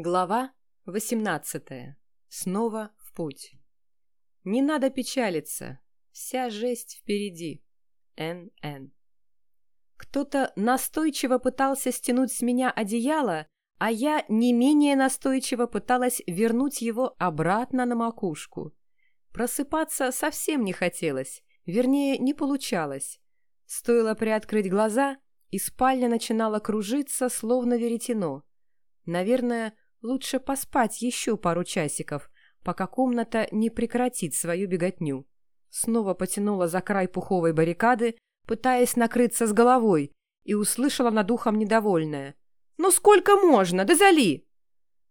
Глава 18. Снова в путь. Не надо печалиться. Вся жесть впереди. Н.Н. Кто-то настойчиво пытался стянуть с меня одеяло, а я не менее настойчиво пыталась вернуть его обратно на макушку. Просыпаться совсем не хотелось, вернее, не получалось. Стоило приоткрыть глаза, и спальня начинала кружиться, словно веретено. Наверное, Лучше поспать еще пару часиков, пока комната не прекратит свою беготню. Снова потянула за край пуховой баррикады, пытаясь накрыться с головой, и услышала над ухом недовольное. «Ну сколько можно? Да зали!»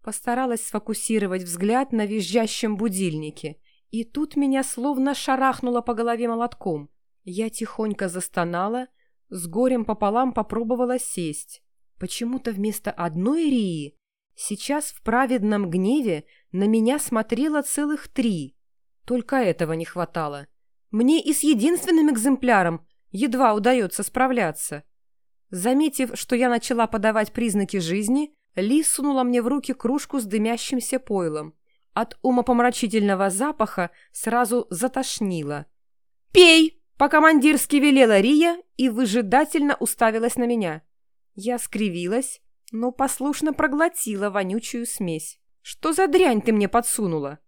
Постаралась сфокусировать взгляд на визжащем будильнике, и тут меня словно шарахнуло по голове молотком. Я тихонько застонала, с горем пополам попробовала сесть. Почему-то вместо одной Рии Сейчас в праведном гневе на меня смотрело целых три. Только этого не хватало. Мне и с единственным экземпляром едва удается справляться. Заметив, что я начала подавать признаки жизни, Ли сунула мне в руки кружку с дымящимся пойлом. От умопомрачительного запаха сразу затошнило. «Пей!» — по-командирски велела Рия и выжидательно уставилась на меня. Я скривилась, но послушно проглотила вонючую смесь. «Что за дрянь ты мне подсунула?»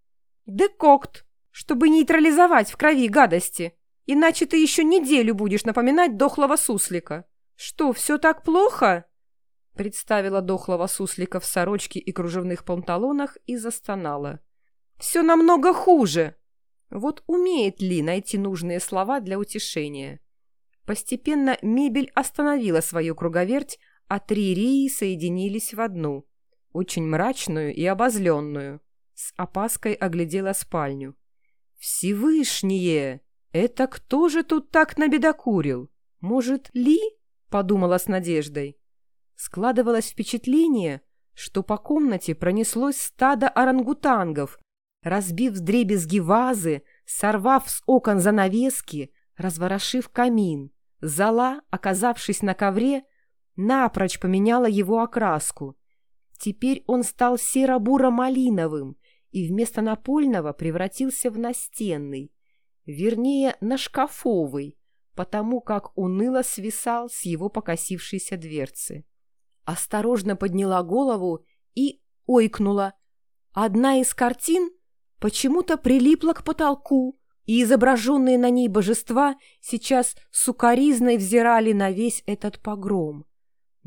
«Декокт, чтобы нейтрализовать в крови гадости. Иначе ты еще неделю будешь напоминать дохлого суслика». «Что, все так плохо?» Представила дохлого суслика в сорочке и кружевных панталонах и застонала. «Все намного хуже!» Вот умеет ли найти нужные слова для утешения? Постепенно мебель остановила свою круговерть, а три Рии соединились в одну, очень мрачную и обозленную. С опаской оглядела спальню. «Всевышние! Это кто же тут так набедокурил? Может, Ли?» — подумала с надеждой. Складывалось впечатление, что по комнате пронеслось стадо орангутангов, разбив вдребезги вазы, сорвав с окон занавески, разворошив камин. Зала, оказавшись на ковре, напрочь поменяла его окраску. Теперь он стал серо-буро-малиновым и вместо напольного превратился в настенный, вернее, на шкафовый, потому как уныло свисал с его покосившейся дверцы. Осторожно подняла голову и ойкнула. Одна из картин почему-то прилипла к потолку, и изображенные на ней божества сейчас сукоризной взирали на весь этот погром.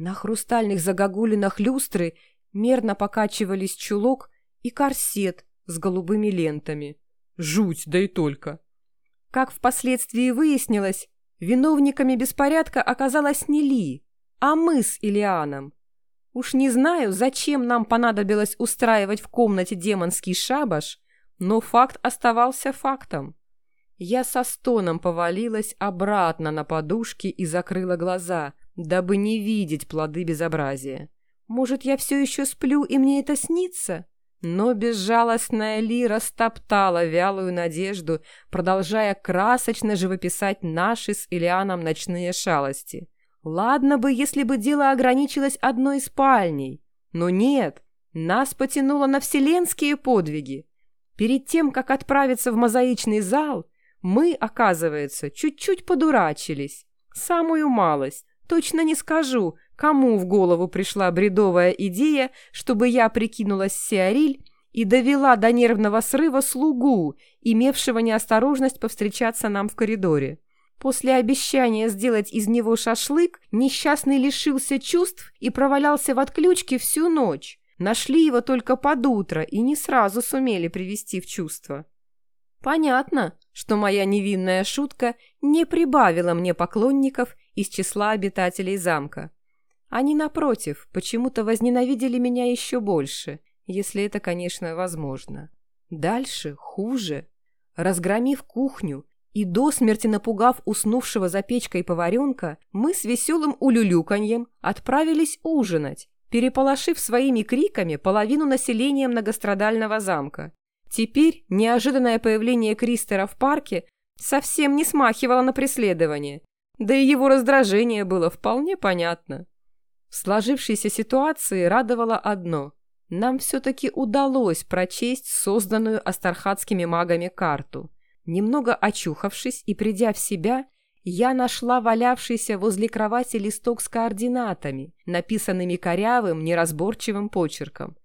На хрустальных загогулинах люстры мерно покачивались чулок и корсет с голубыми лентами. Жуть, да и только. Как впоследствии выяснилось, виновниками беспорядка оказалась не Ли, а мы с Илианом. Уж не знаю, зачем нам понадобилось устраивать в комнате демонский шабаш, но факт оставался фактом. Я со стоном повалилась обратно на подушки и закрыла глаза, дабы не видеть плоды безобразия. Может, я все еще сплю, и мне это снится? Но безжалостная Лира стоптала вялую надежду, продолжая красочно живописать наши с Илианом ночные шалости. Ладно бы, если бы дело ограничилось одной спальней. Но нет, нас потянуло на вселенские подвиги. Перед тем, как отправиться в мозаичный зал, мы, оказывается, чуть-чуть подурачились. Самую малость, Точно не скажу, кому в голову пришла бредовая идея, чтобы я прикинулась Сиариль и довела до нервного срыва слугу, имевшего неосторожность повстречаться нам в коридоре. После обещания сделать из него шашлык, несчастный лишился чувств и провалялся в отключке всю ночь. Нашли его только под утро и не сразу сумели привести в чувство. Понятно, что моя невинная шутка не прибавила мне поклонников из числа обитателей замка. Они, напротив, почему-то возненавидели меня еще больше, если это, конечно, возможно. Дальше хуже. Разгромив кухню и до смерти напугав уснувшего за печкой поваренка, мы с веселым улюлюканьем отправились ужинать, переполошив своими криками половину населения многострадального замка. Теперь неожиданное появление Кристера в парке совсем не смахивало на преследование, да и его раздражение было вполне понятно. В сложившейся ситуации радовало одно. нам все-таки удалось прочесть созданную астархатскими магами карту. Немного очухавшись и придя в себя, я нашла валявшийся возле кровати листок с координатами, написанными корявым, неразборчивым почерком.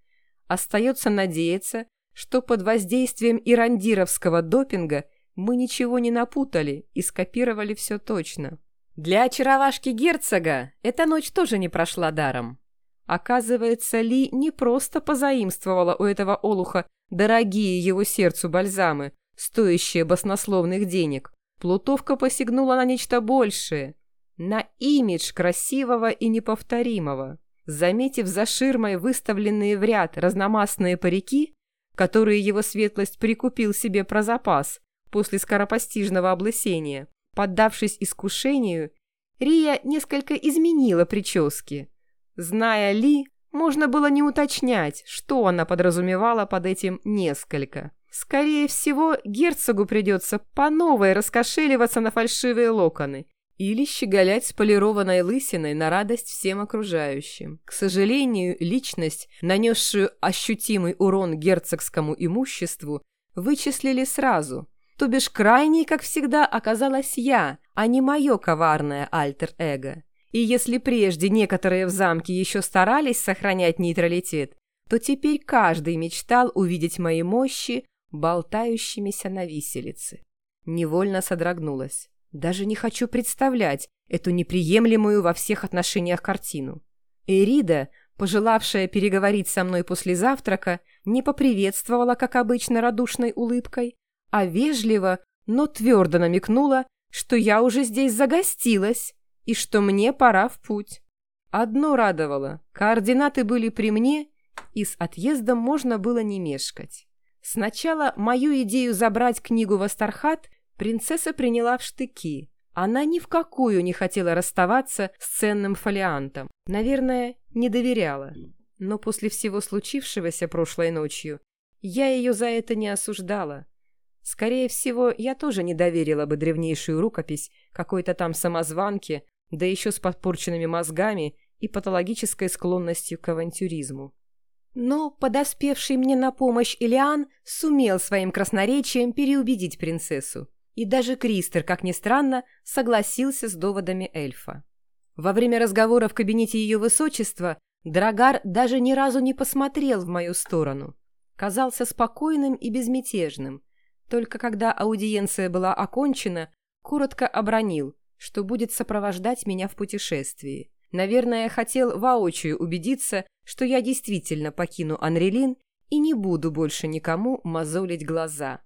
Остается надеяться, что под воздействием ирандировского допинга мы ничего не напутали и скопировали все точно. Для очаровашки герцога эта ночь тоже не прошла даром. Оказывается, Ли не просто позаимствовала у этого олуха дорогие его сердцу бальзамы, стоящие баснословных денег. Плутовка посягнула на нечто большее, на имидж красивого и неповторимого. Заметив за ширмой выставленные в ряд разномастные парики, которые его светлость прикупил себе про запас после скоропостижного облысения, поддавшись искушению, Рия несколько изменила прически. Зная Ли, можно было не уточнять, что она подразумевала под этим «несколько». Скорее всего, герцогу придется по новой раскошеливаться на фальшивые локоны или щеголять с полированной лысиной на радость всем окружающим. К сожалению, личность, нанесшую ощутимый урон герцогскому имуществу, вычислили сразу. То бишь крайней, как всегда, оказалась я, а не мое коварное альтер-эго. И если прежде некоторые в замке еще старались сохранять нейтралитет, то теперь каждый мечтал увидеть мои мощи болтающимися на виселице. Невольно содрогнулась. Даже не хочу представлять эту неприемлемую во всех отношениях картину. Эрида, пожелавшая переговорить со мной после завтрака, не поприветствовала, как обычно, радушной улыбкой, а вежливо, но твердо намекнула, что я уже здесь загостилась и что мне пора в путь. Одно радовало – координаты были при мне, и с отъездом можно было не мешкать. Сначала мою идею забрать книгу в Астархат принцесса приняла в штыки. Она ни в какую не хотела расставаться с ценным фолиантом. Наверное, не доверяла. Но после всего случившегося прошлой ночью я ее за это не осуждала. Скорее всего, я тоже не доверила бы древнейшую рукопись какой-то там самозванке, да еще с подпорченными мозгами и патологической склонностью к авантюризму. Но подоспевший мне на помощь Илиан сумел своим красноречием переубедить принцессу. И даже Кристер, как ни странно, согласился с доводами эльфа. Во время разговора в кабинете ее высочества Драгар даже ни разу не посмотрел в мою сторону. Казался спокойным и безмятежным. Только когда аудиенция была окончена, коротко обронил, что будет сопровождать меня в путешествии. Наверное, хотел воочию убедиться, что я действительно покину Анрелин и не буду больше никому мозолить глаза.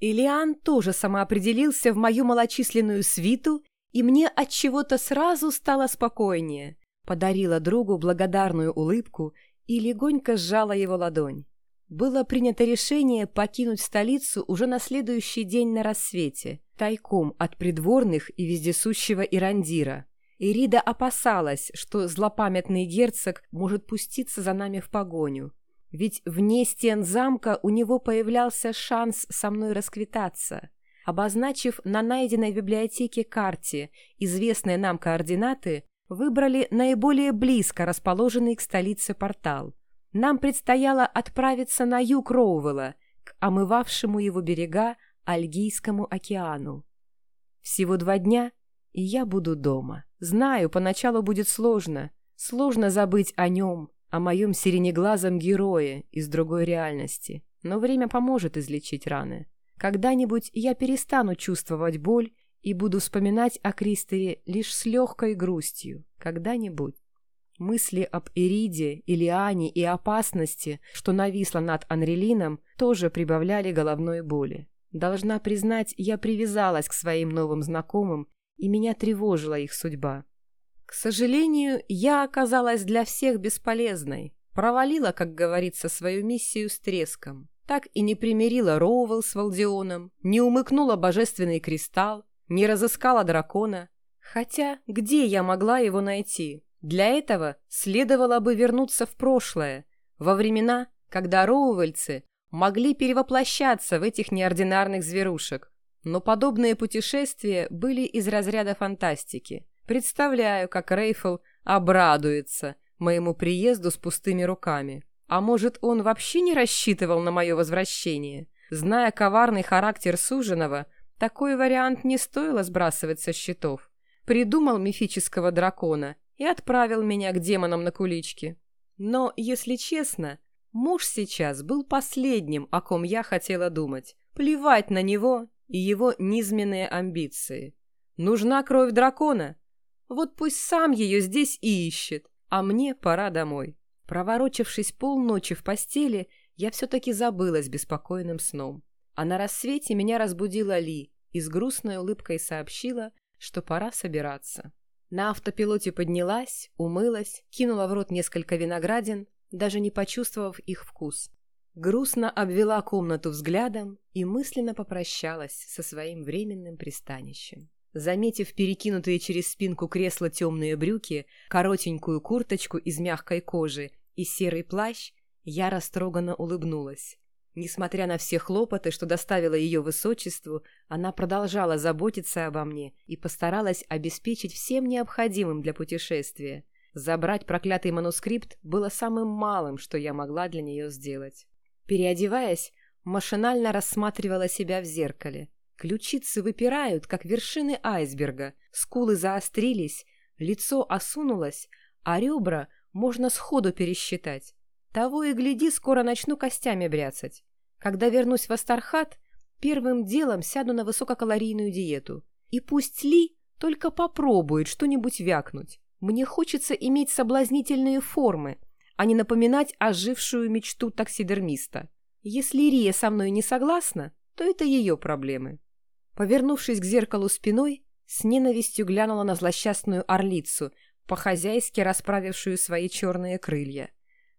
Илиан тоже самоопределился в мою малочисленную свиту, и мне от чего-то сразу стало спокойнее. Подарила другу благодарную улыбку и легонько сжала его ладонь. Было принято решение покинуть столицу уже на следующий день на рассвете, тайком от придворных и вездесущего Ирандира. Ирида опасалась, что злопамятный герцог может пуститься за нами в погоню. Ведь вне стен замка у него появлялся шанс со мной расквитаться. Обозначив на найденной библиотеке карте известные нам координаты, выбрали наиболее близко расположенный к столице портал. Нам предстояло отправиться на юг Роувелла, к омывавшему его берега Альгийскому океану. Всего два дня, и я буду дома. Знаю, поначалу будет сложно. Сложно забыть о нем, о моем сиренеглазом герое из другой реальности. Но время поможет излечить раны. Когда-нибудь я перестану чувствовать боль и буду вспоминать о Кристере лишь с легкой грустью. Когда-нибудь. Мысли об Ириде, Илиане и опасности, что нависло над Анрелином, тоже прибавляли головной боли. Должна признать, я привязалась к своим новым знакомым и меня тревожила их судьба. К сожалению, я оказалась для всех бесполезной, провалила, как говорится, свою миссию с треском. Так и не примирила Роувелл с Валдионом, не умыкнула божественный кристалл, не разыскала дракона. Хотя где я могла его найти? Для этого следовало бы вернуться в прошлое, во времена, когда роувельцы могли перевоплощаться в этих неординарных зверушек, но подобные путешествия были из разряда фантастики. Представляю, как Рейфл обрадуется моему приезду с пустыми руками. А может, он вообще не рассчитывал на мое возвращение? Зная коварный характер суженого, такой вариант не стоило сбрасывать со счетов. Придумал мифического дракона и отправил меня к демонам на кулички. Но, если честно, муж сейчас был последним, о ком я хотела думать. Плевать на него и его низменные амбиции. Нужна кровь дракона? Вот пусть сам ее здесь и ищет, а мне пора домой. Проворочившись полночи в постели, я все-таки забылась беспокойным сном. А на рассвете меня разбудила Ли и с грустной улыбкой сообщила, что пора собираться. На автопилоте поднялась, умылась, кинула в рот несколько виноградин, даже не почувствовав их вкус. Грустно обвела комнату взглядом и мысленно попрощалась со своим временным пристанищем. Заметив перекинутые через спинку кресла темные брюки, коротенькую курточку из мягкой кожи и серый плащ, я растроганно улыбнулась. Несмотря на все хлопоты, что доставило ее высочеству, она продолжала заботиться обо мне и постаралась обеспечить всем необходимым для путешествия. Забрать проклятый манускрипт было самым малым, что я могла для нее сделать. Переодеваясь, машинально рассматривала себя в зеркале. Ключицы выпирают, как вершины айсберга, скулы заострились, лицо осунулось, а ребра можно сходу пересчитать. Того и гляди, скоро начну костями бряцать. Когда вернусь в Астархат, первым делом сяду на высококалорийную диету. И пусть Ли только попробует что-нибудь вякнуть. Мне хочется иметь соблазнительные формы, а не напоминать ожившую мечту таксидермиста. Если Рия со мной не согласна, то это ее проблемы. Повернувшись к зеркалу спиной, с ненавистью глянула на злосчастную орлицу, по-хозяйски расправившую свои черные крылья.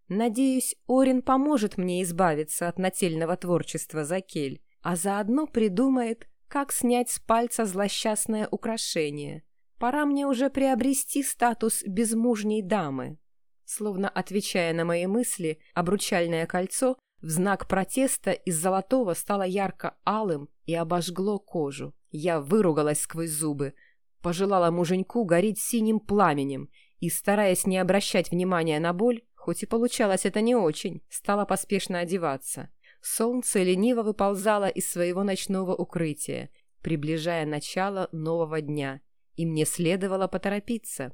Надеюсь, Орин поможет мне избавиться от нательного творчества Закель, а заодно придумает, как снять с пальца злосчастное украшение. Пора мне уже приобрести статус безмужней дамы. Словно отвечая на мои мысли, обручальное кольцо в знак протеста из золотого стало ярко-алым и обожгло кожу. Я выругалась сквозь зубы, пожелала муженьку гореть синим пламенем и, стараясь не обращать внимания на боль, Хоть и получалось это не очень, стала поспешно одеваться. Солнце лениво выползало из своего ночного укрытия, приближая начало нового дня, и мне следовало поторопиться.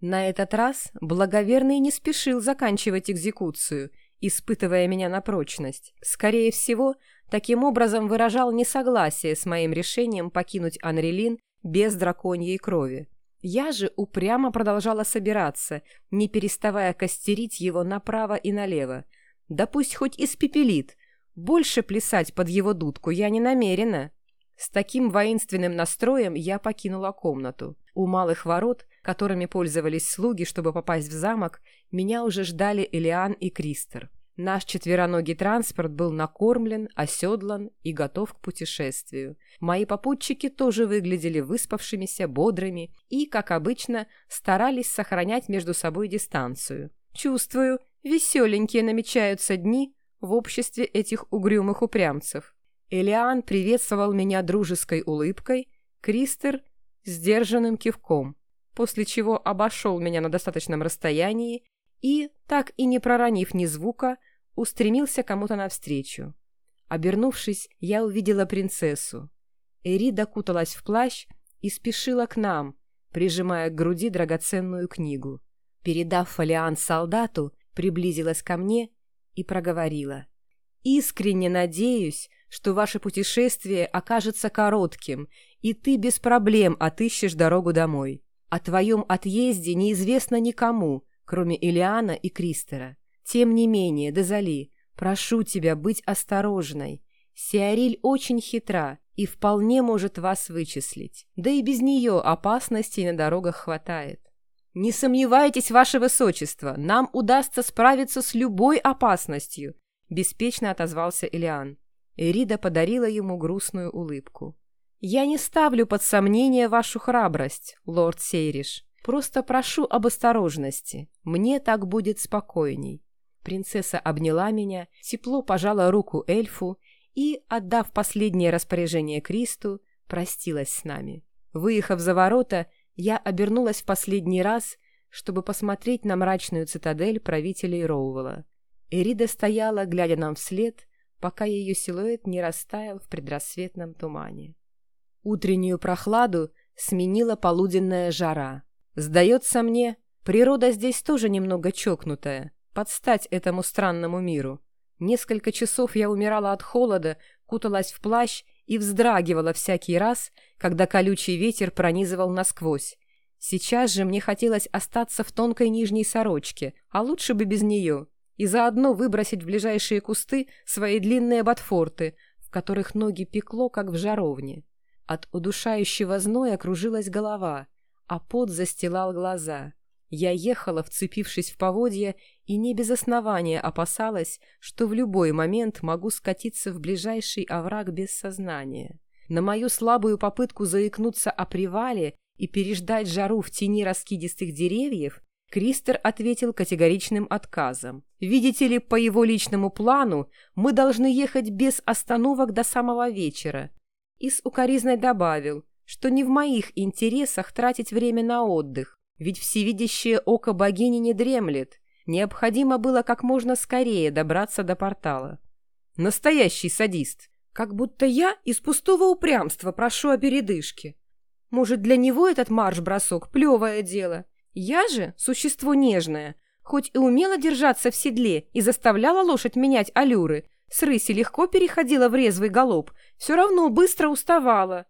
На этот раз благоверный не спешил заканчивать экзекуцию, испытывая меня на прочность. Скорее всего, таким образом выражал несогласие с моим решением покинуть Анрелин без драконьей крови. Я же упрямо продолжала собираться, не переставая костерить его направо и налево. Да пусть хоть испепелит. Больше плясать под его дудку я не намерена. С таким воинственным настроем я покинула комнату. У малых ворот, которыми пользовались слуги, чтобы попасть в замок, меня уже ждали Элиан и Кристер. Наш четвероногий транспорт был накормлен, оседлан и готов к путешествию. Мои попутчики тоже выглядели выспавшимися, бодрыми и, как обычно, старались сохранять между собой дистанцию. Чувствую, веселенькие намечаются дни в обществе этих угрюмых упрямцев. Элиан приветствовал меня дружеской улыбкой, Кристер – сдержанным кивком, после чего обошел меня на достаточном расстоянии и, так и не проронив ни звука, устремился кому-то навстречу. Обернувшись, я увидела принцессу. Эри докуталась в плащ и спешила к нам, прижимая к груди драгоценную книгу. Передав фолиант солдату, приблизилась ко мне и проговорила. «Искренне надеюсь, что ваше путешествие окажется коротким, и ты без проблем отыщешь дорогу домой. О твоем отъезде неизвестно никому, кроме Илиана и Кристера. Тем не менее, Дезали, прошу тебя быть осторожной. Сиариль очень хитра и вполне может вас вычислить. Да и без нее опасностей на дорогах хватает. «Не сомневайтесь, ваше высочество, нам удастся справиться с любой опасностью», — беспечно отозвался Илиан. Эрида подарила ему грустную улыбку. «Я не ставлю под сомнение вашу храбрость, лорд Сейриш. Просто прошу об осторожности. Мне так будет спокойней. Принцесса обняла меня, тепло пожала руку эльфу и, отдав последнее распоряжение Кристу, простилась с нами. Выехав за ворота, я обернулась в последний раз, чтобы посмотреть на мрачную цитадель правителей Роувелла. Эрида стояла, глядя нам вслед, пока ее силуэт не растаял в предрассветном тумане. Утреннюю прохладу сменила полуденная жара. Сдается мне, природа здесь тоже немного чокнутая, под стать этому странному миру. Несколько часов я умирала от холода, куталась в плащ и вздрагивала всякий раз, когда колючий ветер пронизывал насквозь. Сейчас же мне хотелось остаться в тонкой нижней сорочке, а лучше бы без нее и заодно выбросить в ближайшие кусты свои длинные ботфорты, в которых ноги пекло, как в жаровне. От удушающего зноя кружилась голова, а пот застилал глаза. Я ехала, вцепившись в поводья, и не без основания опасалась, что в любой момент могу скатиться в ближайший овраг без сознания. На мою слабую попытку заикнуться о привале и переждать жару в тени раскидистых деревьев Кристер ответил категоричным отказом. Видите ли, по его личному плану мы должны ехать без остановок до самого вечера. И с укоризной добавил, что не в моих интересах тратить время на отдых, ведь всевидящее око богини не дремлет. Необходимо было как можно скорее добраться до портала. Настоящий садист. Как будто я из пустого упрямства прошу о передышке. Может, для него этот марш-бросок – плевое дело – я же, существо нежное, хоть и умела держаться в седле и заставляла лошадь менять аллюры, с рыси легко переходила в резвый галоп, все равно быстро уставала.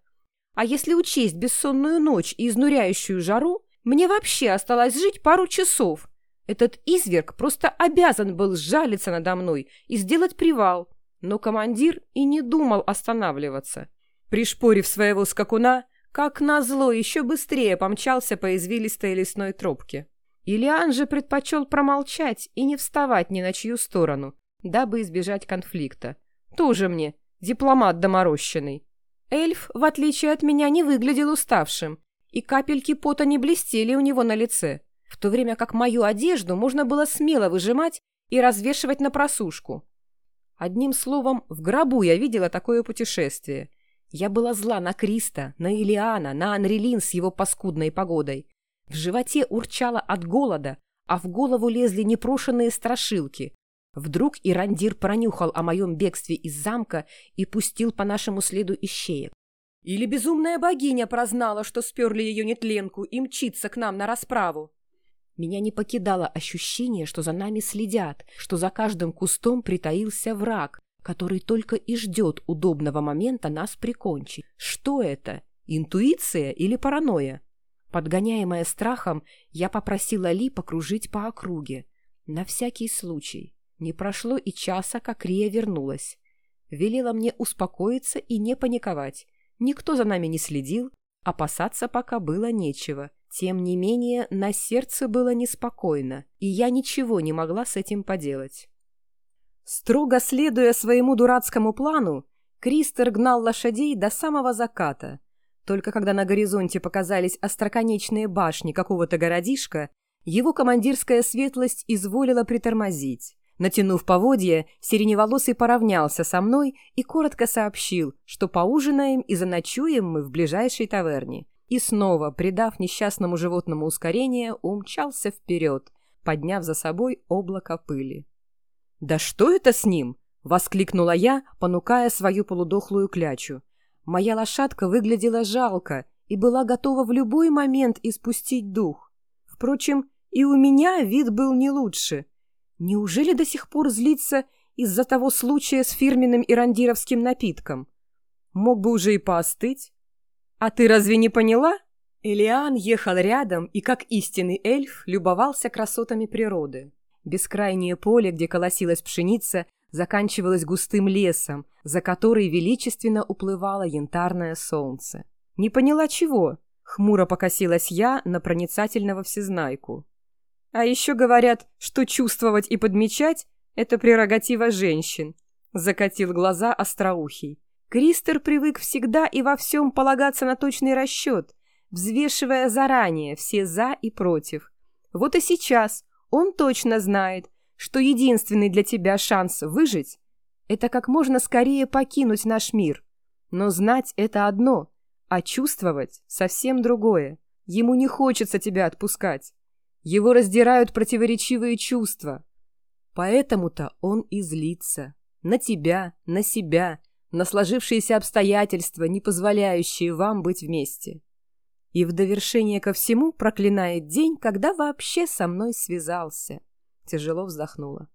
А если учесть бессонную ночь и изнуряющую жару, мне вообще осталось жить пару часов. Этот изверг просто обязан был сжалиться надо мной и сделать привал. Но командир и не думал останавливаться. Пришпорив своего скакуна, как назло, еще быстрее помчался по извилистой лесной тропке. Ильян же предпочел промолчать и не вставать ни на чью сторону, дабы избежать конфликта. Тоже мне дипломат доморощенный. Эльф, в отличие от меня, не выглядел уставшим, и капельки пота не блестели у него на лице, в то время как мою одежду можно было смело выжимать и развешивать на просушку. Одним словом, в гробу я видела такое путешествие — я была зла на Криста, на Илиана, на Анрелин с его паскудной погодой. В животе урчало от голода, а в голову лезли непрошенные страшилки. Вдруг Ирандир пронюхал о моем бегстве из замка и пустил по нашему следу ищеек. Или безумная богиня прознала, что сперли ее нетленку и мчится к нам на расправу. Меня не покидало ощущение, что за нами следят, что за каждым кустом притаился враг, который только и ждет удобного момента нас прикончить. Что это? Интуиция или паранойя? Подгоняемая страхом, я попросила Ли покружить по округе. На всякий случай. Не прошло и часа, как Рия вернулась. Велела мне успокоиться и не паниковать. Никто за нами не следил, опасаться пока было нечего. Тем не менее, на сердце было неспокойно, и я ничего не могла с этим поделать. Строго следуя своему дурацкому плану, Кристер гнал лошадей до самого заката. Только когда на горизонте показались остроконечные башни какого-то городишка, его командирская светлость изволила притормозить. Натянув поводья, сиреневолосый поравнялся со мной и коротко сообщил, что поужинаем и заночуем мы в ближайшей таверне. И снова, придав несчастному животному ускорение, умчался вперед, подняв за собой облако пыли. «Да что это с ним?» — воскликнула я, понукая свою полудохлую клячу. Моя лошадка выглядела жалко и была готова в любой момент испустить дух. Впрочем, и у меня вид был не лучше. Неужели до сих пор злится из-за того случая с фирменным ирандировским напитком? Мог бы уже и поостыть. А ты разве не поняла? Элиан ехал рядом и, как истинный эльф, любовался красотами природы. Бескрайнее поле, где колосилась пшеница, заканчивалось густым лесом, за который величественно уплывало янтарное солнце. «Не поняла чего?» — хмуро покосилась я на проницательного всезнайку. «А еще говорят, что чувствовать и подмечать — это прерогатива женщин», — закатил глаза остроухий. Кристер привык всегда и во всем полагаться на точный расчет, взвешивая заранее все «за» и «против». Вот и сейчас он точно знает, что единственный для тебя шанс выжить — это как можно скорее покинуть наш мир. Но знать — это одно, а чувствовать — совсем другое. Ему не хочется тебя отпускать. Его раздирают противоречивые чувства. Поэтому-то он и злится. На тебя, на себя, на сложившиеся обстоятельства, не позволяющие вам быть вместе. И в довершение ко всему проклинает день, когда вообще со мной связался. Тяжело вздохнула.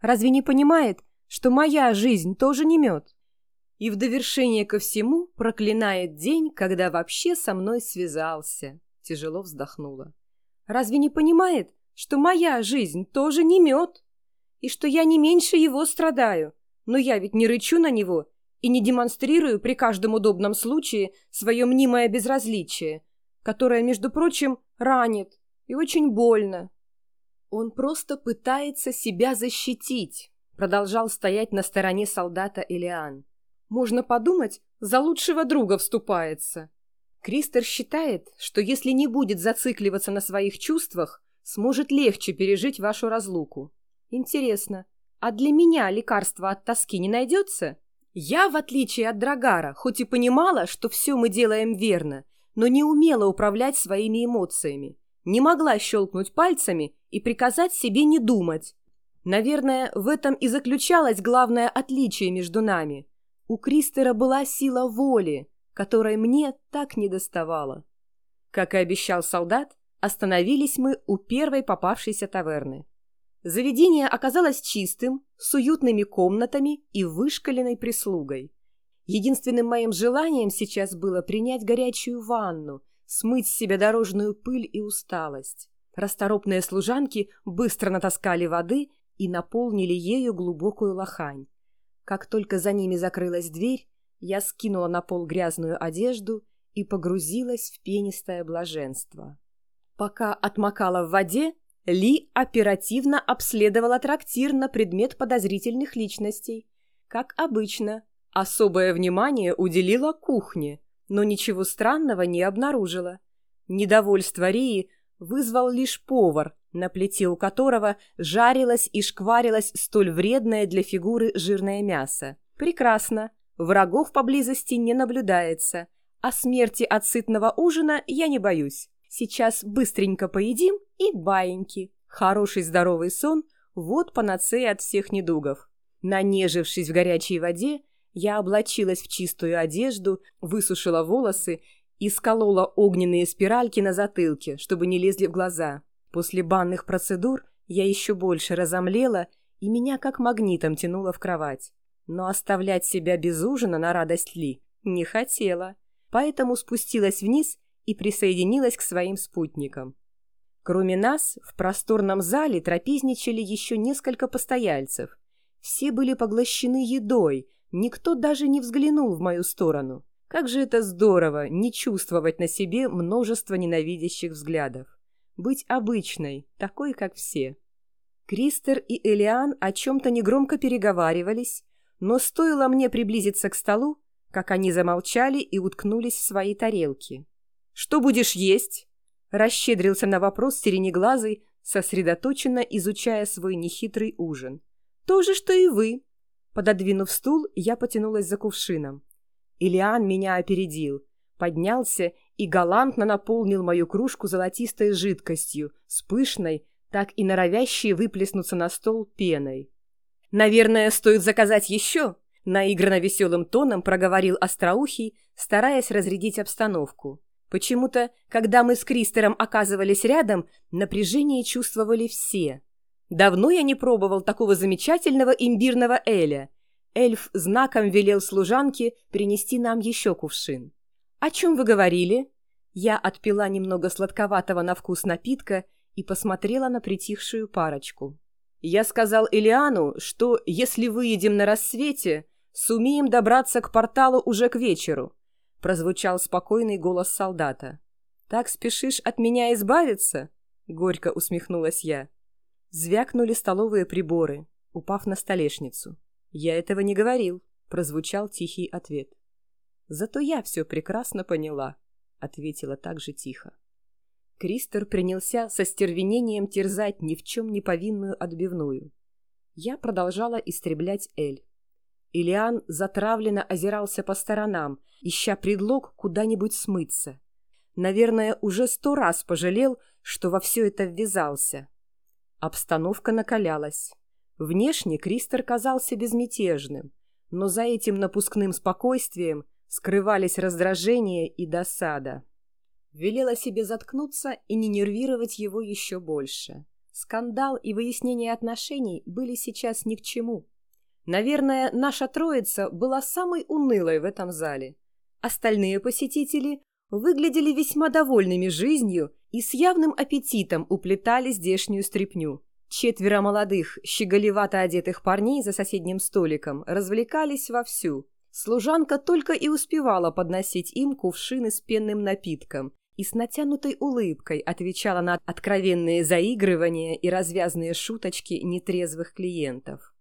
Разве не понимает, что моя жизнь тоже не мед? И в довершение ко всему проклинает день, когда вообще со мной связался. Тяжело вздохнула. Разве не понимает, что моя жизнь тоже не мед? И что я не меньше его страдаю? Но я ведь не рычу на него и не демонстрирую при каждом удобном случае свое мнимое безразличие, которое, между прочим, ранит и очень больно. Он просто пытается себя защитить, продолжал стоять на стороне солдата Элиан. Можно подумать, за лучшего друга вступается. Кристер считает, что если не будет зацикливаться на своих чувствах, сможет легче пережить вашу разлуку. Интересно, а для меня лекарства от тоски не найдется? Я, в отличие от Драгара, хоть и понимала, что все мы делаем верно, но не умела управлять своими эмоциями. Не могла щелкнуть пальцами и приказать себе не думать. Наверное, в этом и заключалось главное отличие между нами. У Кристера была сила воли, которой мне так не доставало. Как и обещал солдат, остановились мы у первой попавшейся таверны. Заведение оказалось чистым, с уютными комнатами и вышкаленной прислугой. Единственным моим желанием сейчас было принять горячую ванну, смыть с себя дорожную пыль и усталость. Расторопные служанки быстро натаскали воды и наполнили ею глубокую лохань. Как только за ними закрылась дверь, я скинула на пол грязную одежду и погрузилась в пенистое блаженство. Пока отмокала в воде, ли оперативно обследовала трактир на предмет подозрительных личностей. Как обычно, особое внимание уделила кухне, но ничего странного не обнаружила. Недовольство Рии вызвал лишь повар, на плите у которого жарилось и шкварилось столь вредное для фигуры жирное мясо. Прекрасно, врагов поблизости не наблюдается, а смерти от сытного ужина я не боюсь. Сейчас быстренько поедим и баиньки. Хороший здоровый сон – вот панацея от всех недугов. Нанежившись в горячей воде, я облачилась в чистую одежду, высушила волосы и сколола огненные спиральки на затылке, чтобы не лезли в глаза. После банных процедур я еще больше разомлела, и меня как магнитом тянуло в кровать. Но оставлять себя без ужина на радость Ли не хотела, поэтому спустилась вниз и присоединилась к своим спутникам. Кроме нас, в просторном зале трапезничали еще несколько постояльцев. Все были поглощены едой, никто даже не взглянул в мою сторону. Как же это здорово, не чувствовать на себе множество ненавидящих взглядов. Быть обычной, такой, как все. Кристер и Элиан о чем-то негромко переговаривались, но стоило мне приблизиться к столу, как они замолчали и уткнулись в свои тарелки. «Что будешь есть?» Расщедрился на вопрос сиренеглазый, сосредоточенно изучая свой нехитрый ужин. «То же, что и вы». Пододвинув стул, я потянулась за кувшином. Илиан меня опередил, поднялся и галантно наполнил мою кружку золотистой жидкостью, с пышной, так и норовящей выплеснуться на стол пеной. «Наверное, стоит заказать еще?» Наигранно веселым тоном проговорил Остроухий, стараясь разрядить обстановку. Почему-то, когда мы с Кристером оказывались рядом, напряжение чувствовали все. Давно я не пробовал такого замечательного имбирного эля. Эльф знаком велел служанке принести нам еще кувшин. «О чем вы говорили?» Я отпила немного сладковатого на вкус напитка и посмотрела на притихшую парочку. «Я сказал Элиану, что, если выедем на рассвете, сумеем добраться к порталу уже к вечеру прозвучал спокойный голос солдата. «Так спешишь от меня избавиться?» — горько усмехнулась я. Звякнули столовые приборы, упав на столешницу. «Я этого не говорил», — прозвучал тихий ответ. «Зато я все прекрасно поняла», — ответила так же тихо. Кристер принялся со стервенением терзать ни в чем не повинную отбивную. Я продолжала истреблять Эль. Илиан затравленно озирался по сторонам, ища предлог куда-нибудь смыться. Наверное, уже сто раз пожалел, что во все это ввязался. Обстановка накалялась. Внешне Кристер казался безмятежным, но за этим напускным спокойствием скрывались раздражение и досада. Велела себе заткнуться и не нервировать его еще больше. Скандал и выяснение отношений были сейчас ни к чему. Наверное, наша троица была самой унылой в этом зале. Остальные посетители выглядели весьма довольными жизнью и с явным аппетитом уплетали здешнюю стряпню. Четверо молодых, щеголевато одетых парней за соседним столиком развлекались вовсю. Служанка только и успевала подносить им кувшины с пенным напитком и с натянутой улыбкой отвечала на откровенные заигрывания и развязные шуточки нетрезвых клиентов.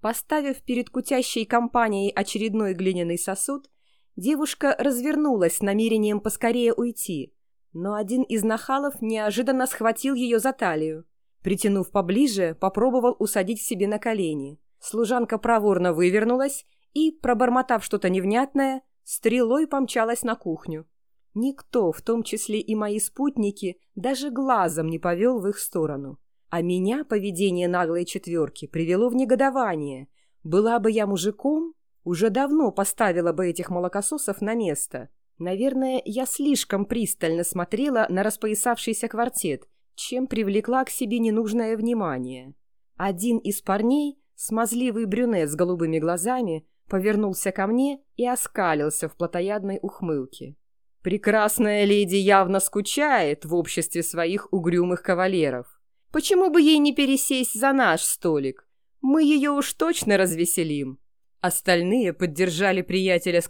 Поставив перед кутящей компанией очередной глиняный сосуд, девушка развернулась с намерением поскорее уйти, но один из нахалов неожиданно схватил ее за талию. Притянув поближе, попробовал усадить себе на колени. Служанка проворно вывернулась и, пробормотав что-то невнятное, стрелой помчалась на кухню. Никто, в том числе и мои спутники, даже глазом не повел в их сторону. А меня поведение наглой четверки привело в негодование. Была бы я мужиком, уже давно поставила бы этих молокососов на место. Наверное, я слишком пристально смотрела на распоясавшийся квартет чем привлекла к себе ненужное внимание. Один из парней, смазливый брюнет с голубыми глазами, повернулся ко мне и оскалился в плотоядной ухмылке. «Прекрасная леди явно скучает в обществе своих угрюмых кавалеров. Почему бы ей не пересесть за наш столик? Мы ее уж точно развеселим». Остальные поддержали приятеля с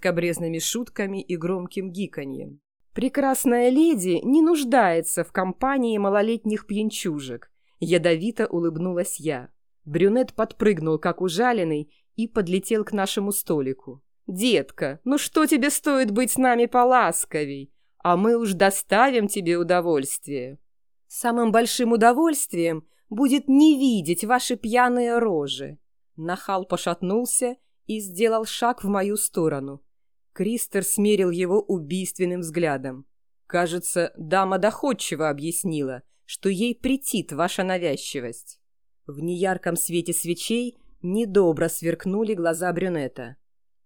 шутками и громким гиканьем. Прекрасная леди не нуждается в компании малолетних пьянчужек. Ядовито улыбнулась я. Брюнет подпрыгнул, как ужаленный, и подлетел к нашему столику. «Детка, ну что тебе стоит быть с нами поласковей? А мы уж доставим тебе удовольствие». «Самым большим удовольствием будет не видеть ваши пьяные рожи». Нахал пошатнулся и сделал шаг в мою сторону. Кристер смерил его убийственным взглядом. «Кажется, дама доходчиво объяснила, что ей претит ваша навязчивость». В неярком свете свечей недобро сверкнули глаза брюнета.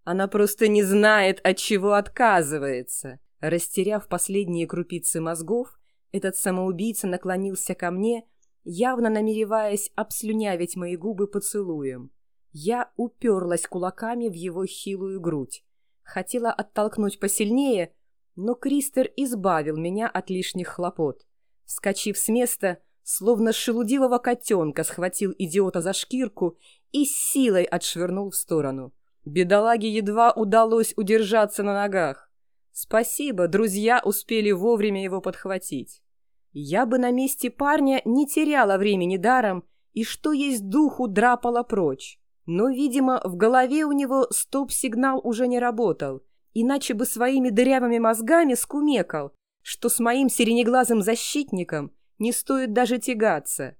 «Она просто не знает, от чего отказывается». Растеряв последние крупицы мозгов, этот самоубийца наклонился ко мне, явно намереваясь обслюнявить мои губы поцелуем. Я уперлась кулаками в его хилую грудь. Хотела оттолкнуть посильнее, но Кристер избавил меня от лишних хлопот. Вскочив с места, словно шелудивого котенка схватил идиота за шкирку и силой отшвырнул в сторону. Бедолаге едва удалось удержаться на ногах. Спасибо, друзья успели вовремя его подхватить. Я бы на месте парня не теряла времени даром и что есть духу драпала прочь. Но, видимо, в голове у него стоп-сигнал уже не работал, иначе бы своими дырявыми мозгами скумекал, что с моим сиренеглазым защитником не стоит даже тягаться.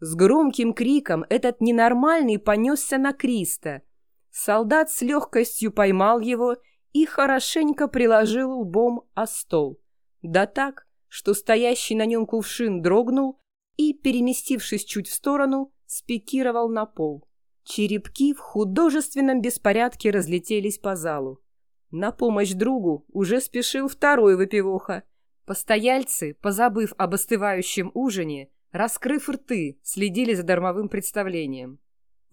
С громким криком этот ненормальный понесся на Криста. Солдат с легкостью поймал его и хорошенько приложил лбом о стол. Да так, что стоящий на нем кувшин дрогнул и, переместившись чуть в сторону, спикировал на пол. Черепки в художественном беспорядке разлетелись по залу. На помощь другу уже спешил второй выпивоха. Постояльцы, позабыв об остывающем ужине, раскрыв рты, следили за дармовым представлением.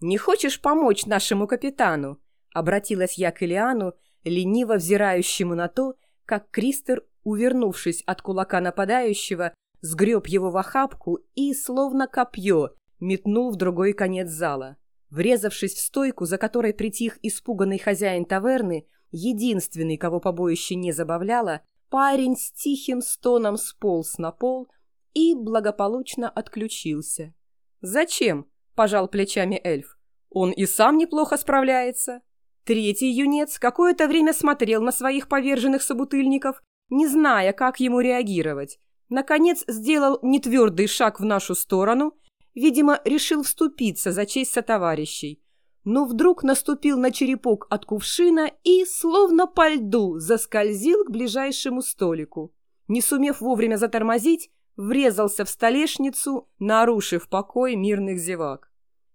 «Не хочешь помочь нашему капитану?» — обратилась я к Илиану, лениво взирающему на то, как Кристер, увернувшись от кулака нападающего, сгреб его в охапку и, словно копье, метнул в другой конец зала. Врезавшись в стойку, за которой притих испуганный хозяин таверны, единственный, кого побоище не забавляло, парень с тихим стоном сполз на пол и благополучно отключился. «Зачем?» – пожал плечами эльф. «Он и сам неплохо справляется». Третий юнец какое-то время смотрел на своих поверженных собутыльников, не зная, как ему реагировать. Наконец сделал нетвердый шаг в нашу сторону – Видимо, решил вступиться за честь сотоварищей. Но вдруг наступил на черепок от кувшина и, словно по льду, заскользил к ближайшему столику. Не сумев вовремя затормозить, врезался в столешницу, нарушив покой мирных зевак.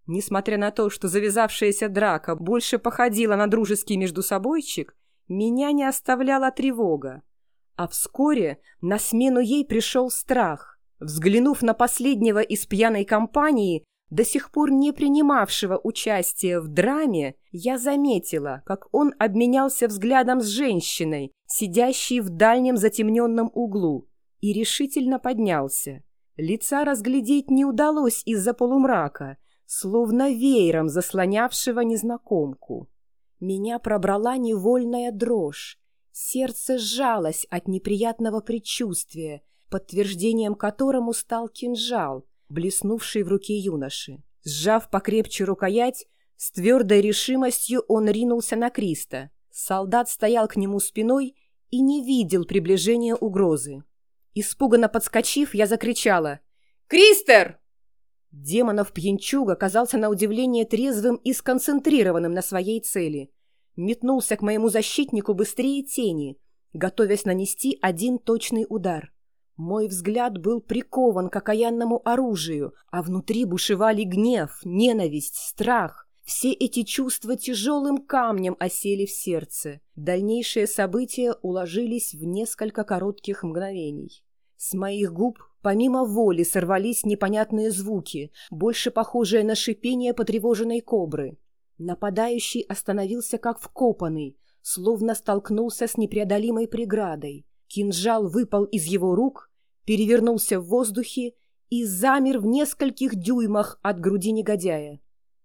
Несмотря на то, что завязавшаяся драка больше походила на дружеский междусобойчик, меня не оставляла тревога. А вскоре на смену ей пришел страх. Взглянув на последнего из пьяной компании, до сих пор не принимавшего участия в драме, я заметила, как он обменялся взглядом с женщиной, сидящей в дальнем затемненном углу, и решительно поднялся. Лица разглядеть не удалось из-за полумрака, словно веером заслонявшего незнакомку. Меня пробрала невольная дрожь. Сердце сжалось от неприятного предчувствия, подтверждением которому стал кинжал, блеснувший в руке юноши. Сжав покрепче рукоять, с твердой решимостью он ринулся на Криста. Солдат стоял к нему спиной и не видел приближения угрозы. Испуганно подскочив, я закричала «Кристер!» Демонов пьянчуг оказался на удивление трезвым и сконцентрированным на своей цели. Метнулся к моему защитнику быстрее тени, готовясь нанести один точный удар. Мой взгляд был прикован к окаянному оружию, а внутри бушевали гнев, ненависть, страх. Все эти чувства тяжелым камнем осели в сердце. Дальнейшие события уложились в несколько коротких мгновений. С моих губ помимо воли сорвались непонятные звуки, больше похожие на шипение потревоженной кобры. Нападающий остановился как вкопанный, словно столкнулся с непреодолимой преградой. Кинжал выпал из его рук, перевернулся в воздухе и замер в нескольких дюймах от груди негодяя.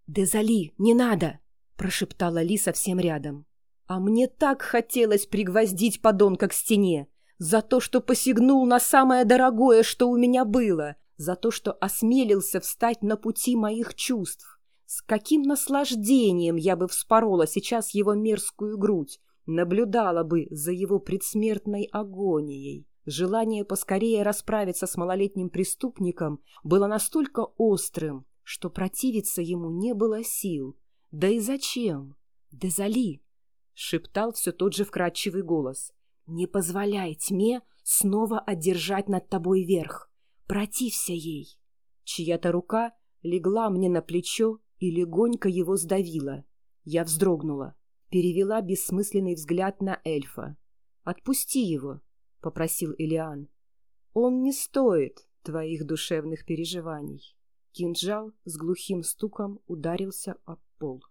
«Дезали, не надо!» — прошептала Ли совсем рядом. А мне так хотелось пригвоздить подонка к стене, за то, что посягнул на самое дорогое, что у меня было, за то, что осмелился встать на пути моих чувств. С каким наслаждением я бы вспорола сейчас его мерзкую грудь, наблюдала бы за его предсмертной агонией. Желание поскорее расправиться с малолетним преступником было настолько острым, что противиться ему не было сил. Да и зачем? «Дезали!» — шептал все тот же вкрадчивый голос. Не позволяй тьме снова одержать над тобой верх. Протився ей. Чья-то рука легла мне на плечо и легонько его сдавила. Я вздрогнула, перевела бессмысленный взгляд на эльфа. «Отпусти его», — попросил Элиан. «Он не стоит твоих душевных переживаний». Кинжал с глухим стуком ударился об пол.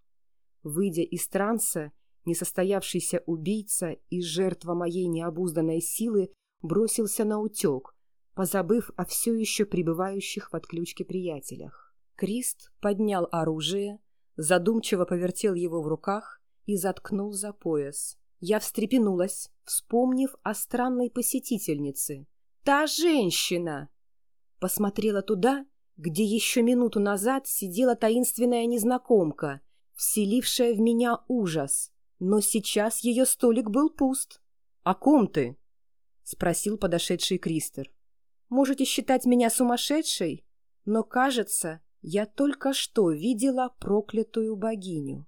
Выйдя из транса, Несостоявшийся убийца и жертва моей необузданной силы бросился на утек, позабыв о все еще пребывающих в отключке приятелях. Крист поднял оружие, задумчиво повертел его в руках и заткнул за пояс. Я встрепенулась, вспомнив о странной посетительнице. «Та женщина!» Посмотрела туда, где еще минуту назад сидела таинственная незнакомка, вселившая в меня ужас. Но сейчас ее столик был пуст. «О ком ты?» — спросил подошедший Кристер. «Можете считать меня сумасшедшей, но, кажется, я только что видела проклятую богиню».